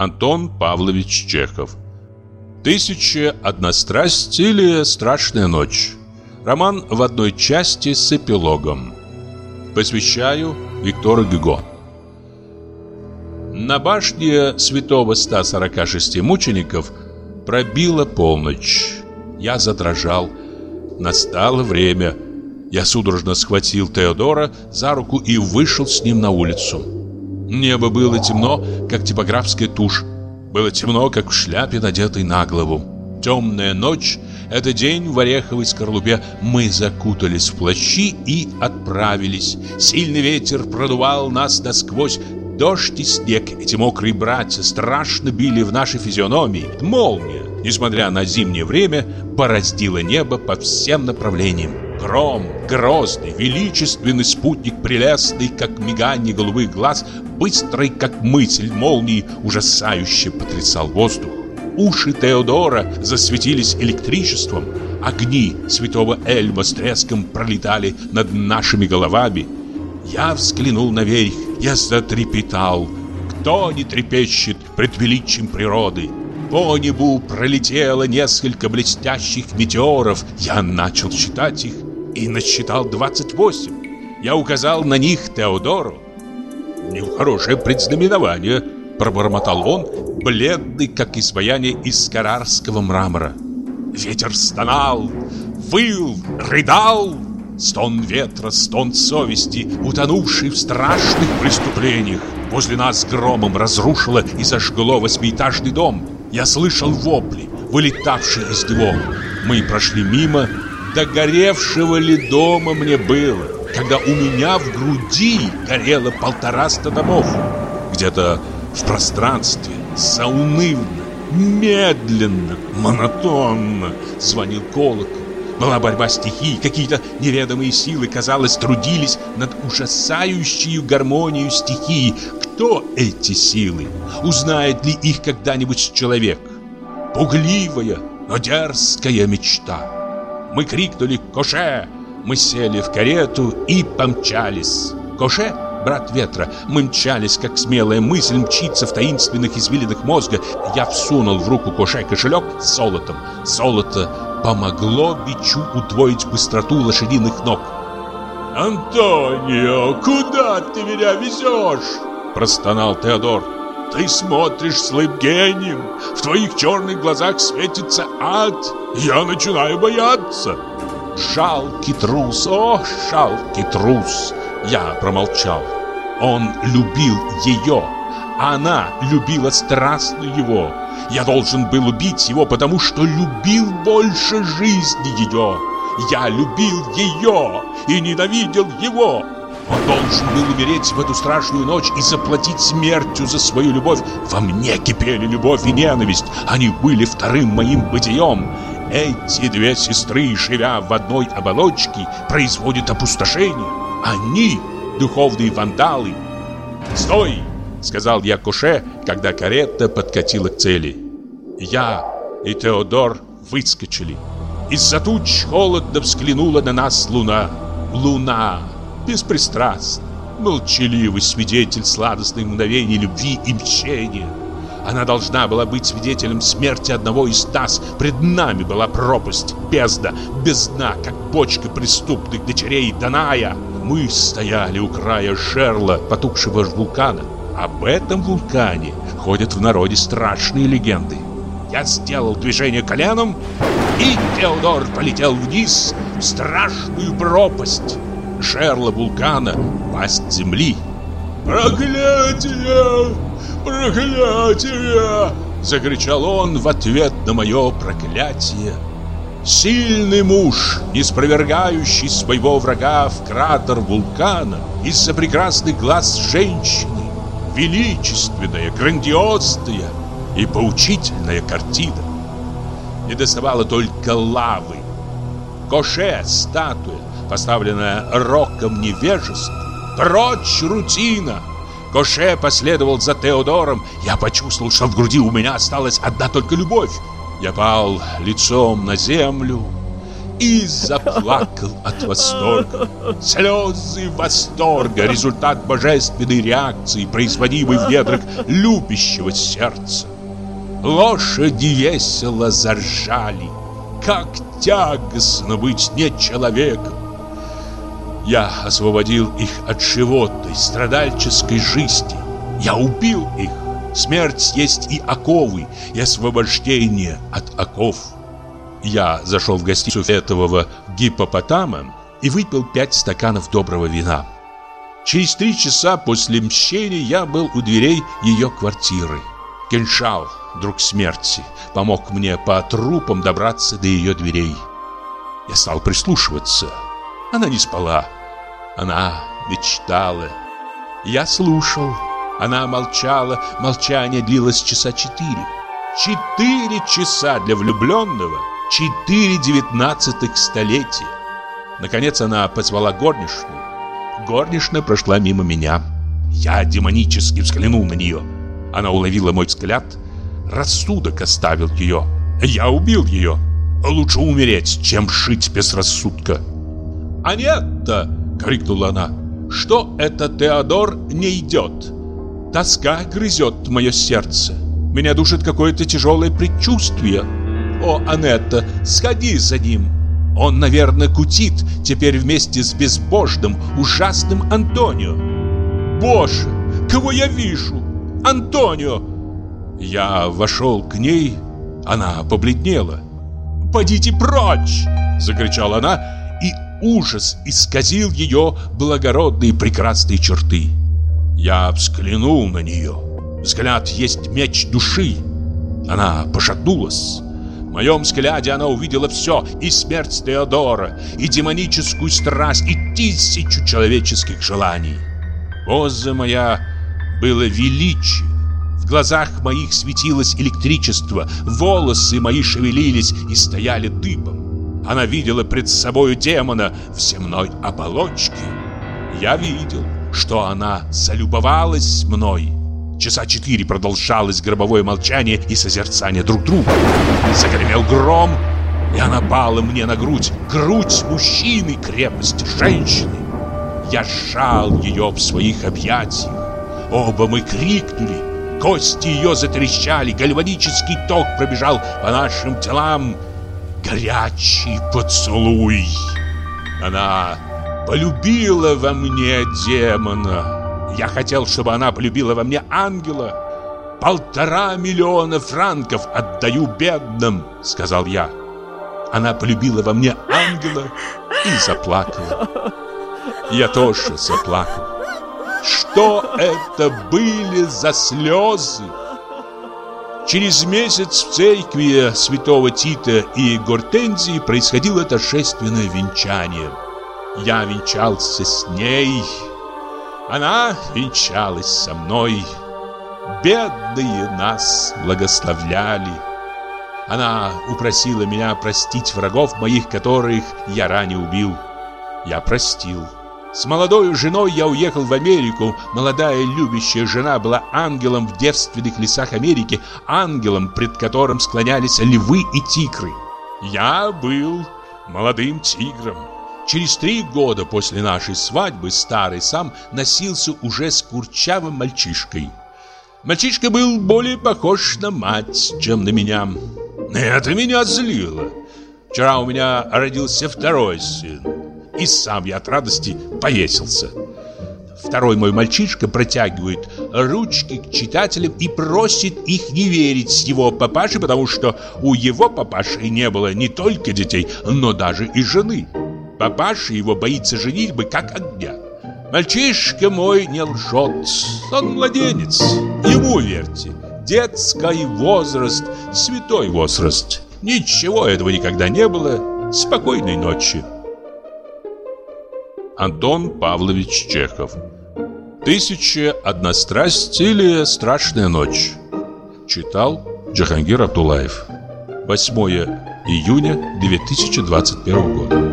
Антон Павлович Чехов. «Тысяча одна страсть» или «Страшная ночь». Роман в одной части с эпилогом. Посвящаю Виктору Гюго. На башне святого 146 мучеников пробила полночь. Я задрожал. Настало время. Я судорожно схватил Теодора за руку и вышел с ним на улицу. Небо было темно, как типографская тушь. Было темно, как в шляпе, надетой на голову. Темная ночь — это день в ореховой скорлупе. Мы закутались в плащи и отправились. Сильный ветер продувал нас насквозь. Дождь и снег, эти мокрые братья, страшно били в наши физиономии. Молния, несмотря на зимнее время, бороздила небо по всем направлениям. Гром, грозный, величественный спутник, прелестный, как мигание голубых глаз, быстрый, как мысль молнии, ужасающе потрясал воздух. Уши Теодора засветились электричеством. Огни святого Эльма с треском пролетали над нашими головами. Я взглянул наверх, я затрепетал. Кто не трепещет пред величием природы? По небу пролетело несколько блестящих метеоров. Я начал считать их и насчитал 28. Я указал на них Теодору. «Нехорошее предзнаменование», — пробормотал он, бледный, как изваяние из карарского мрамора. Ветер стонал, выл, рыдал, Стон ветра, стон совести, утонувший в страшных преступлениях. Возле нас громом разрушило и сожгло восьмиэтажный дом. Я слышал вопли, вылетавшие из него. Мы прошли мимо, догоревшего ли дома мне было, когда у меня в груди горело полтораста домов. Где-то в пространстве, заунывно, медленно, монотонно звонил колокол. Была борьба стихий, какие-то неведомые силы, казалось, трудились над ужасающей гармонией стихии. Кто эти силы? Узнает ли их когда-нибудь человек? Пугливая, но дерзкая мечта. Мы крикнули «Коше!», мы сели в карету и помчались. «Коше!» брат ветра. Мы мчались, как смелая мысль мчится в таинственных извилинах мозга. Я всунул в руку Коше кошелек с золотом. Золото помогло бичу удвоить быстроту лошадиных ног. «Антонио, куда ты меня везешь?» – простонал Теодор. «Ты смотришь слып гением, в твоих черных глазах светится ад, я начинаю бояться». «Жалкий трус, о, жалкий трус!» Я промолчал. Он любил ее, она любила страстно его. Я должен был убить его, потому что любил больше жизни ее. Я любил ее и ненавидел его. Он должен был умереть в эту страшную ночь и заплатить смертью за свою любовь. Во мне кипели любовь и ненависть. Они были вторым моим бытием. Эти две сестры, живя в одной оболочке, производят опустошение. Они духовные вандалы. «Стой!» — сказал я Куше, когда карета подкатила к цели. Я и Теодор выскочили. Из-за туч холодно взглянула на нас луна. Луна, беспристрастный, молчаливый свидетель сладостных мгновений любви и мщения. Она должна была быть свидетелем смерти одного из нас. Пред нами была пропасть, бездна, без дна, как бочка преступных дочерей Даная. Мы стояли у края жерла потухшего вулкана. Об этом вулкане ходят в народе страшные легенды. Я сделал движение коленом, и Теодор полетел вниз в страшную пропасть. Жерло вулкана, пасть земли. «Проклятие! Проклятие!» Закричал он в ответ на мое проклятие. Сильный муж, не спровергающий своего врага в кратер вулкана из-за прекрасных глаз женщины, величественная, грандиозная и поучительная картина. Не доставало только лавы. Коше, статуя, поставленная роком невежества. Прочь рутина! Коше последовал за Теодором. Я почувствовал, что в груди у меня осталась одна только любовь. Я пал лицом на землю и заплакал от восторга. Слезы восторга – результат божественной реакции, производимой в недрах любящего сердца. Лошади весело заржали. Как тягостно быть не человеком. Я освободил их от животной, страдальческой жизни. Я убил их. Смерть есть и оковы, и освобождение от оков. Я зашел в гостиницу этого гипопотама и выпил пять стаканов доброго вина. Через три часа после мщения я был у дверей ее квартиры. Киншал, друг смерти, помог мне по трупам добраться до ее дверей. Я стал прислушиваться. Она не спала. Она мечтала. Я слушал. Она молчала. Молчание длилось часа четыре. Четыре часа для влюбленного. Четыре девятнадцатых столетия. Наконец она позвала горничную. Горничная прошла мимо меня. Я демонически взглянул на нее. Она уловила мой взгляд. Рассудок оставил ее. Я убил ее. Лучше умереть, чем жить без рассудка. «Анетта!» — крикнула она. «Что это Теодор не идет?» Тоска грызет мое сердце. Меня душит какое-то тяжелое предчувствие. О, Анетта, сходи за ним. Он, наверное, кутит теперь вместе с безбожным, ужасным Антонио. Боже, кого я вижу? Антонио! Я вошел к ней, она побледнела. «Подите прочь!» — закричала она, ужас исказил ее благородные прекрасные черты. Я взглянул на нее. Взгляд есть меч души. Она пошатнулась. В моем взгляде она увидела все, и смерть Теодора, и демоническую страсть, и тысячу человеческих желаний. Поза моя было величие. В глазах моих светилось электричество, волосы мои шевелились и стояли дыбом. Она видела пред собою демона в земной оболочке. Я видел, что она залюбовалась мной. Часа четыре продолжалось гробовое молчание и созерцание друг друга. Загремел гром, и она пала мне на грудь. Грудь мужчины, крепость женщины. Я сжал ее в своих объятиях. Оба мы крикнули. Кости ее затрещали, гальванический ток пробежал по нашим телам. Горячий поцелуй. Она полюбила во мне демона. Я хотел, чтобы она полюбила во мне ангела. «Полтора миллиона франков отдаю бедным», — сказал я. Она полюбила во мне ангела и заплакала. Я тоже заплакал. Что это были за слезы? Через месяц в церкви святого Тита и Гортензии происходило торжественное венчание. Я венчался с ней, она венчалась со мной. Бедные нас благословляли. Она упросила меня простить врагов моих, которых я ранее убил. Я простил. С молодой женой я уехал в Америку. Молодая любящая жена была ангелом в девственных лесах Америки, ангелом, пред которым склонялись львы и тигры. Я был молодым тигром. Через три года после нашей свадьбы старый сам носился уже с курчавым мальчишкой. Мальчишка был более похож на мать, чем на меня. Это меня злило. Вчера у меня родился второй сын и сам я от радости повесился. Второй мой мальчишка протягивает ручки к читателям и просит их не верить с его папашей, потому что у его папаши не было не только детей, но даже и жены. Папаша его боится женитьбы, как огня. Мальчишка мой не лжет, он младенец, ему верьте. Детский возраст, святой возраст. Ничего этого никогда не было. Спокойной ночи. Антон Павлович Чехов. «Тысяча одна страсть» или «Страшная ночь» Читал Джахангир Абдулаев. 8 июня 2021 года